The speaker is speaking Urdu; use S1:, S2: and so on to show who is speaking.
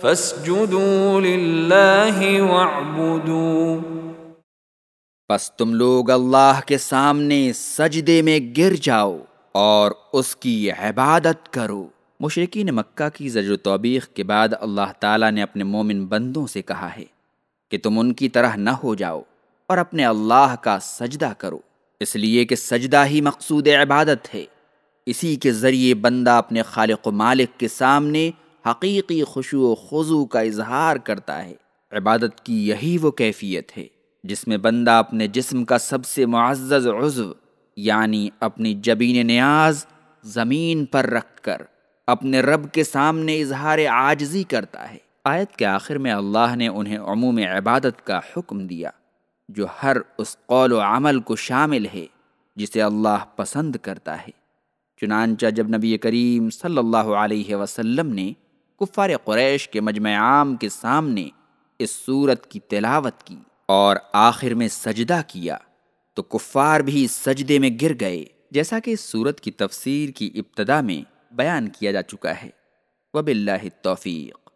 S1: فاسجدوا لله واعبدوا.
S2: پس تم لوگ اللہ کے سامنے سجدے میں گر جاؤ اور اس کی عبادت کرو۔ مشرقین مکہ کی زجر توبیخ کے بعد اللہ تعالیٰ نے اپنے مومن بندوں سے کہا ہے کہ تم ان کی طرح نہ ہو جاؤ اور اپنے اللہ کا سجدہ کرو۔ اس لیے کہ سجدہ ہی مقصود عبادت ہے۔ اسی کے ذریعے بندہ اپنے خالق و مالک کے سامنے حقیقی خوشو و خضو کا اظہار کرتا ہے۔ عبادت کی یہی وہ کیفیت ہے جس میں بندہ اپنے جسم کا سب سے معزز عضو یعنی اپنی جبین نیاز زمین پر رکھ کر اپنے رب کے سامنے اظہار عاجزی کرتا ہے۔ آیت کے آخر میں اللہ نے انہیں عموم عبادت کا حکم دیا، جو ہر اس قول و عمل کو شامل ہے جسے اللہ پسند کرتا ہے۔ چنانچہ جب نبی کریم صلی اللہ علیہ وسلم نے کفار قریش کے مجمع عام کے سامنے اس صورت کی تلاوت کی اور آخر میں سجدہ کیا، تو کفار بھی سجدے میں گر گئے، جیسا کہ اس صورت کی تفسیر کی ابتدا میں بیان کیا جا چکا ہے۔ وب اللہ توفیق